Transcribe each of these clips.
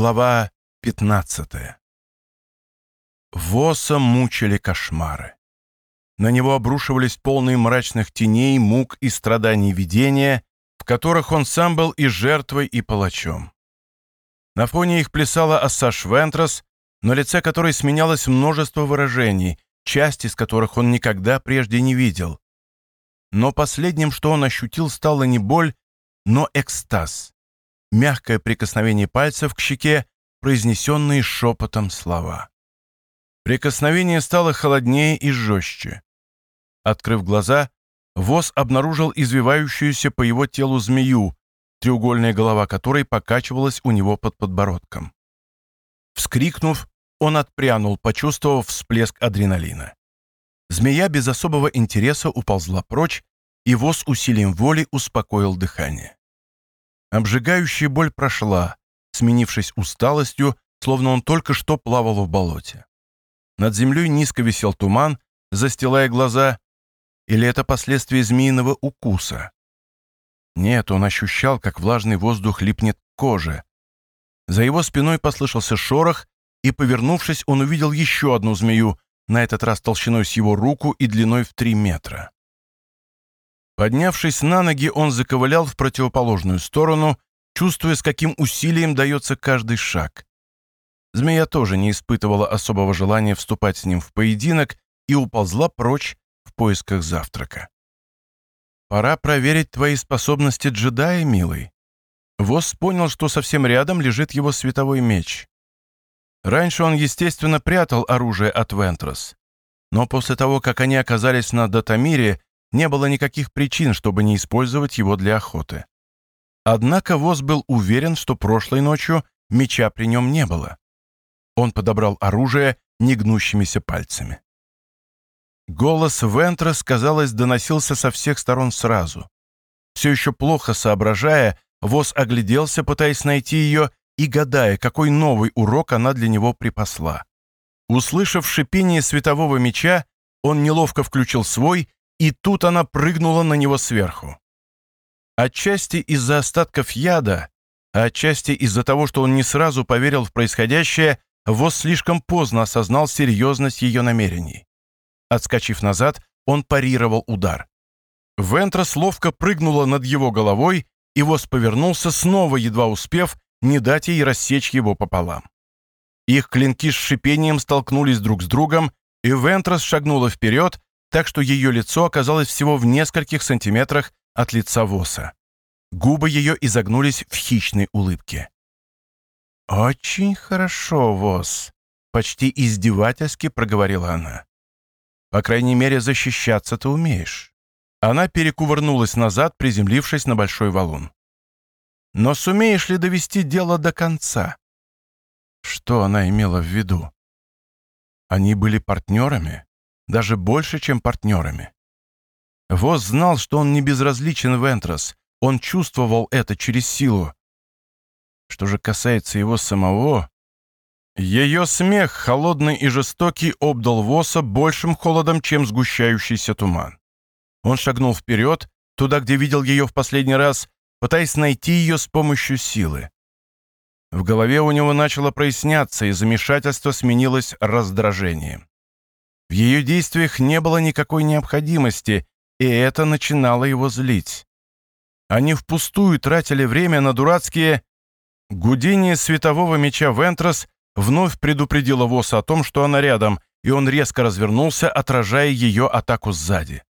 Глава 15 Воса мучили кошмары. На него обрушивались полные мрачных теней, мук и страданий видения, в которых он сам был и жертвой, и палачом. На фоне их плясала Ассаш Вентрос, на лице которой сменялось множество выражений, часть из которых он никогда прежде не видел. Но последним, что он ощутил, стала не боль, но экстаз мягкое прикосновение пальцев к щеке, произнесенные шепотом слова. Прикосновение стало холоднее и жестче. Открыв глаза, Воз обнаружил извивающуюся по его телу змею, треугольная голова которой покачивалась у него под подбородком. Вскрикнув, он отпрянул, почувствовав всплеск адреналина. Змея без особого интереса уползла прочь, и Воз усилием воли успокоил дыхание. Обжигающая боль прошла, сменившись усталостью, словно он только что плавал в болоте. Над землей низко висел туман, застилая глаза. Или это последствия змеиного укуса? Нет, он ощущал, как влажный воздух липнет к коже. За его спиной послышался шорох, и, повернувшись, он увидел еще одну змею, на этот раз толщиной с его руку и длиной в три метра. Поднявшись на ноги, он заковылял в противоположную сторону, чувствуя, с каким усилием дается каждый шаг. Змея тоже не испытывала особого желания вступать с ним в поединок и уползла прочь в поисках завтрака. «Пора проверить твои способности джедая, милый». Вос понял, что совсем рядом лежит его световой меч. Раньше он, естественно, прятал оружие от Вентрос. Но после того, как они оказались на Датамире, не было никаких причин, чтобы не использовать его для охоты. Однако Воз был уверен, что прошлой ночью меча при нем не было. Он подобрал оружие негнущимися пальцами. Голос Вентрес, казалось, доносился со всех сторон сразу. Все еще плохо соображая, Воз огляделся, пытаясь найти ее и гадая, какой новый урок она для него припасла. Услышав шипение светового меча, он неловко включил свой и тут она прыгнула на него сверху. Отчасти из-за остатков яда, а отчасти из-за того, что он не сразу поверил в происходящее, Вос слишком поздно осознал серьезность ее намерений. Отскочив назад, он парировал удар. Вентрос ловко прыгнула над его головой, и Вос повернулся, снова едва успев не дать ей рассечь его пополам. Их клинки с шипением столкнулись друг с другом, и Вентрос шагнула вперед, так что ее лицо оказалось всего в нескольких сантиметрах от лица Воса. Губы ее изогнулись в хищной улыбке. «Очень хорошо, Вос», — почти издевательски проговорила она. «По крайней мере, защищаться ты умеешь». Она перекувырнулась назад, приземлившись на большой валун. «Но сумеешь ли довести дело до конца?» Что она имела в виду? Они были партнерами? Даже больше, чем партнерами. Воз знал, что он не безразличен в Энтрос, он чувствовал это через силу. Что же касается его самого... Ее смех, холодный и жестокий, обдал Воса большим холодом, чем сгущающийся туман. Он шагнул вперед, туда, где видел ее в последний раз, пытаясь найти ее с помощью силы. В голове у него начало проясняться, и замешательство сменилось раздражением. В ее действиях не было никакой необходимости, и это начинало его злить. Они впустую тратили время на дурацкие... Гудение светового меча Вентрос вновь предупредило Воса о том, что она рядом, и он резко развернулся, отражая ее атаку сзади.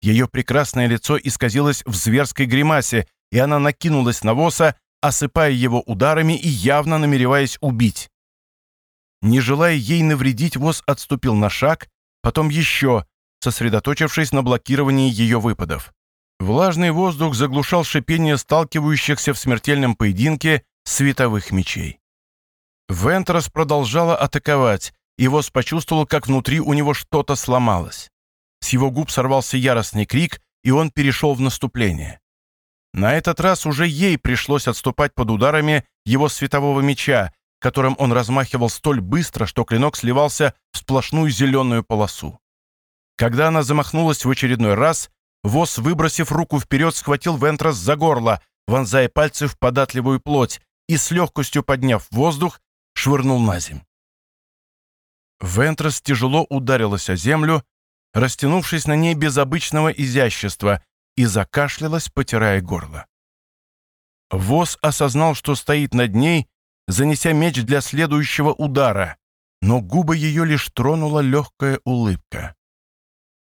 Ее прекрасное лицо исказилось в зверской гримасе, и она накинулась на Воса, осыпая его ударами и явно намереваясь убить. Не желая ей навредить, Воз отступил на шаг, потом еще, сосредоточившись на блокировании ее выпадов. Влажный воздух заглушал шипение сталкивающихся в смертельном поединке световых мечей. Вентрос продолжала атаковать, и Воз почувствовал, как внутри у него что-то сломалось. С его губ сорвался яростный крик, и он перешел в наступление. На этот раз уже ей пришлось отступать под ударами его светового меча, которым он размахивал столь быстро, что клинок сливался в сплошную зеленую полосу. Когда она замахнулась в очередной раз, Вос, выбросив руку вперед, схватил Вентрас за горло, вонзая пальцы в податливую плоть, и с легкостью подняв воздух, швырнул на земь. Вентрос тяжело ударилась о землю, растянувшись на ней без обычного изящества, и закашлялась, потирая горло. Воз осознал, что стоит над ней, занеся меч для следующего удара, но губы ее лишь тронула легкая улыбка.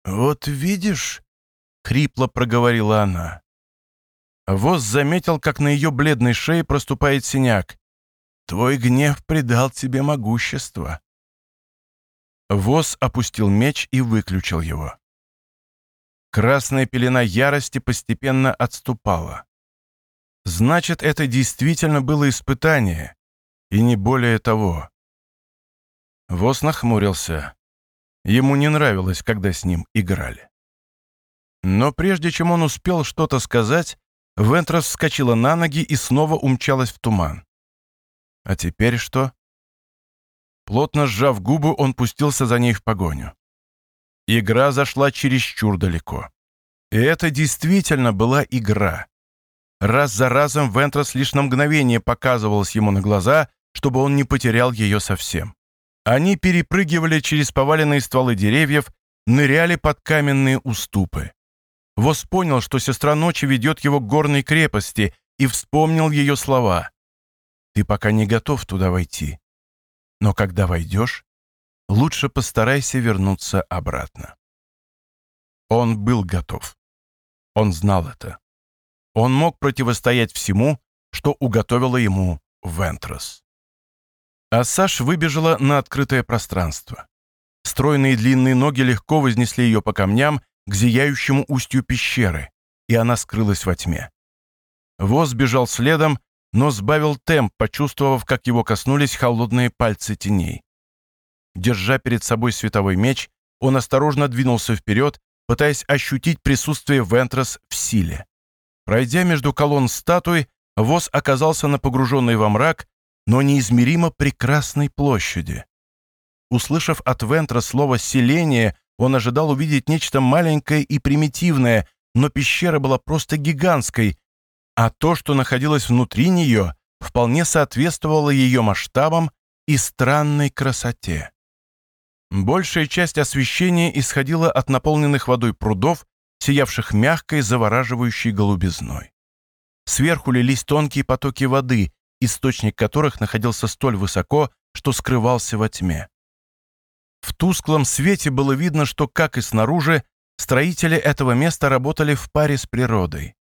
«Вот видишь», — хрипло проговорила она. Воз заметил, как на ее бледной шее проступает синяк. «Твой гнев придал тебе могущество». Воз опустил меч и выключил его. Красная пелена ярости постепенно отступала. Значит, это действительно было испытание, и не более того. Воз нахмурился. Ему не нравилось, когда с ним играли. Но прежде чем он успел что-то сказать, Вентрос вскочила на ноги и снова умчалась в туман. А теперь что? Плотно сжав губы, он пустился за ней в погоню. Игра зашла чересчур далеко. И это действительно была игра. Раз за разом Вентрос лишь на мгновение показывалась ему на глаза, чтобы он не потерял ее совсем. Они перепрыгивали через поваленные стволы деревьев, ныряли под каменные уступы. Вос понял, что сестра ночи ведет его к горной крепости, и вспомнил ее слова. «Ты пока не готов туда войти. Но когда войдешь, лучше постарайся вернуться обратно». Он был готов. Он знал это. Он мог противостоять всему, что уготовила ему Вентрос. А Саш выбежала на открытое пространство. Стройные длинные ноги легко вознесли ее по камням к зияющему устью пещеры, и она скрылась во тьме. Воз бежал следом, но сбавил темп, почувствовав, как его коснулись холодные пальцы теней. Держа перед собой световой меч, он осторожно двинулся вперед, пытаясь ощутить присутствие Вентрос в силе. Пройдя между колонн статуи, Воз оказался на погруженной во мрак, но неизмеримо прекрасной площади. Услышав от Вентра слово «селение», он ожидал увидеть нечто маленькое и примитивное, но пещера была просто гигантской, а то, что находилось внутри нее, вполне соответствовало ее масштабам и странной красоте. Большая часть освещения исходила от наполненных водой прудов, сиявших мягкой, завораживающей голубизной. Сверху лились тонкие потоки воды, источник которых находился столь высоко, что скрывался во тьме. В тусклом свете было видно, что, как и снаружи, строители этого места работали в паре с природой.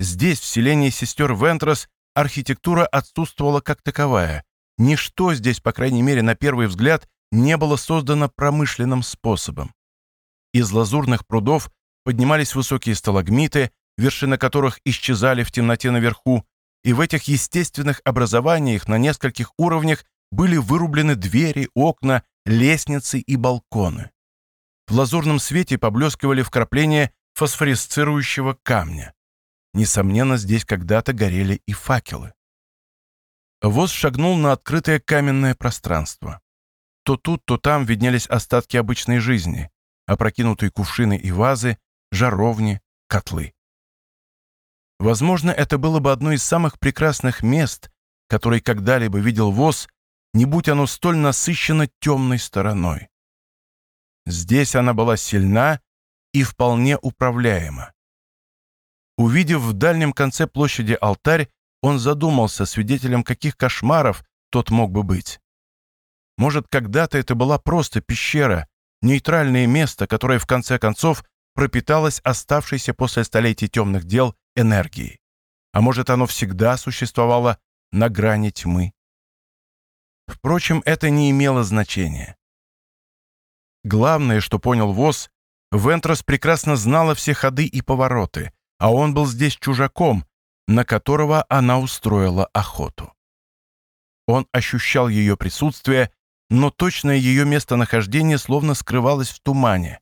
Здесь, в селении сестер Вентрос, архитектура отсутствовала как таковая. Ничто здесь, по крайней мере, на первый взгляд, не было создано промышленным способом. Из лазурных прудов поднимались высокие сталагмиты, вершины которых исчезали в темноте наверху, и в этих естественных образованиях на нескольких уровнях были вырублены двери, окна лестницы и балконы. В лазурном свете поблескивали вкрапления фосфоресцирующего камня. Несомненно, здесь когда-то горели и факелы. Воз шагнул на открытое каменное пространство. То тут, то там виднелись остатки обычной жизни, опрокинутые кувшины и вазы, жаровни, котлы. Возможно, это было бы одно из самых прекрасных мест, которые когда-либо видел Воз не будь оно столь насыщено темной стороной. Здесь она была сильна и вполне управляема. Увидев в дальнем конце площади алтарь, он задумался, свидетелем каких кошмаров тот мог бы быть. Может, когда-то это была просто пещера, нейтральное место, которое в конце концов пропиталось оставшейся после столетий темных дел энергией. А может, оно всегда существовало на грани тьмы. Впрочем, это не имело значения. Главное, что понял ВОЗ, Вентрос прекрасно знала все ходы и повороты, а он был здесь чужаком, на которого она устроила охоту. Он ощущал ее присутствие, но точное ее местонахождение словно скрывалось в тумане.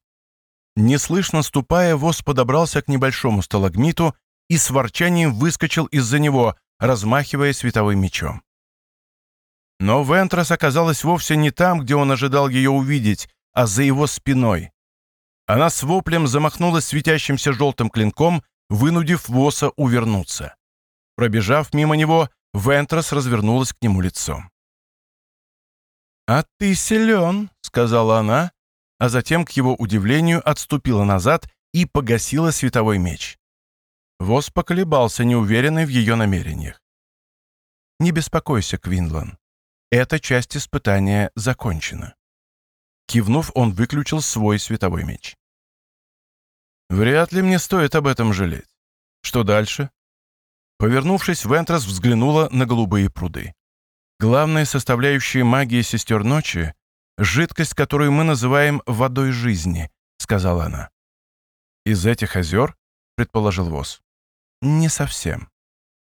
Неслышно ступая, Воз подобрался к небольшому сталагмиту и с ворчанием выскочил из-за него, размахивая световым мечом. Но Вентрос оказалась вовсе не там, где он ожидал ее увидеть, а за его спиной. Она с воплем замахнулась светящимся желтым клинком, вынудив Воса увернуться. Пробежав мимо него, Вентрос развернулась к нему лицом. «А ты силен», — сказала она, а затем, к его удивлению, отступила назад и погасила световой меч. Воз поколебался, неуверенный в ее намерениях. «Не беспокойся, Квинлан. Эта часть испытания закончена». Кивнув, он выключил свой световой меч. «Вряд ли мне стоит об этом жалеть. Что дальше?» Повернувшись, Вентрас взглянула на голубые пруды. Главная составляющая магии сестер ночи — жидкость, которую мы называем водой жизни, сказала она. Из этих озер, предположил Воз. Не совсем.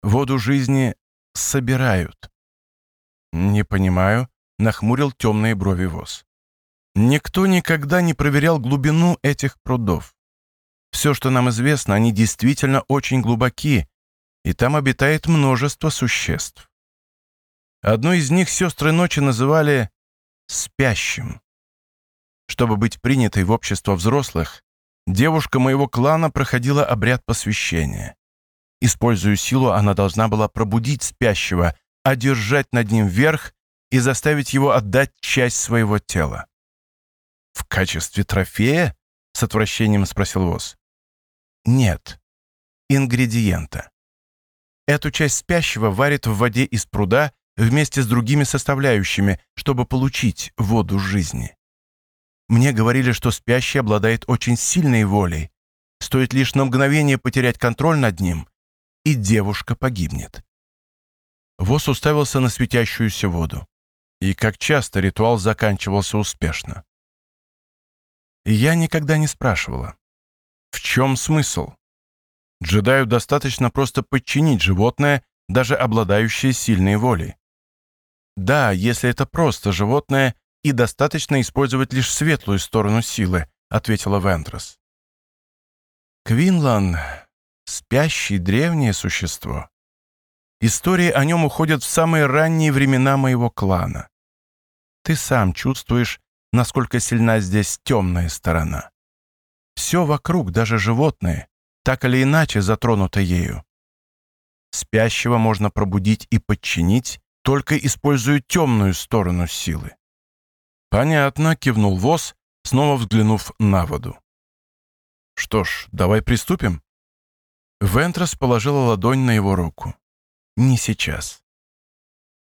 Воду жизни собирают. Не понимаю, нахмурил темные брови Воз. Никто никогда не проверял глубину этих прудов. Все, что нам известно, они действительно очень глубоки, и там обитает множество существ. Одну из них сестры ночи называли «спящим». Чтобы быть принятой в общество взрослых, девушка моего клана проходила обряд посвящения. Используя силу, она должна была пробудить спящего, одержать над ним верх и заставить его отдать часть своего тела. «В качестве трофея?» — с отвращением спросил Воз. «Нет. Ингредиента. Эту часть спящего варят в воде из пруда вместе с другими составляющими, чтобы получить воду жизни. Мне говорили, что спящий обладает очень сильной волей. Стоит лишь на мгновение потерять контроль над ним, и девушка погибнет. Вос уставился на светящуюся воду. И как часто ритуал заканчивался успешно. я никогда не спрашивала, в чем смысл? Джедаю достаточно просто подчинить животное, даже обладающее сильной волей. Да, если это просто животное, и достаточно использовать лишь светлую сторону силы, ответила Вентрос. Квинлан — спящее древнее существо. Истории о нем уходят в самые ранние времена моего клана. Ты сам чувствуешь, насколько сильна здесь темная сторона. Все вокруг, даже животные, так или иначе затронуто ею. Спящего можно пробудить и подчинить, только используя темную сторону силы. «Понятно», — кивнул Воз, снова взглянув на воду. «Что ж, давай приступим?» Вентрос положила ладонь на его руку. «Не сейчас.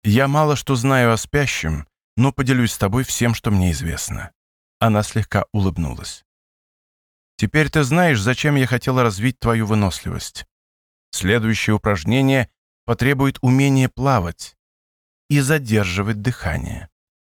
Я мало что знаю о спящем, но поделюсь с тобой всем, что мне известно». Она слегка улыбнулась. «Теперь ты знаешь, зачем я хотела развить твою выносливость. Следующее упражнение потребует умения плавать, и задерживать дыхание.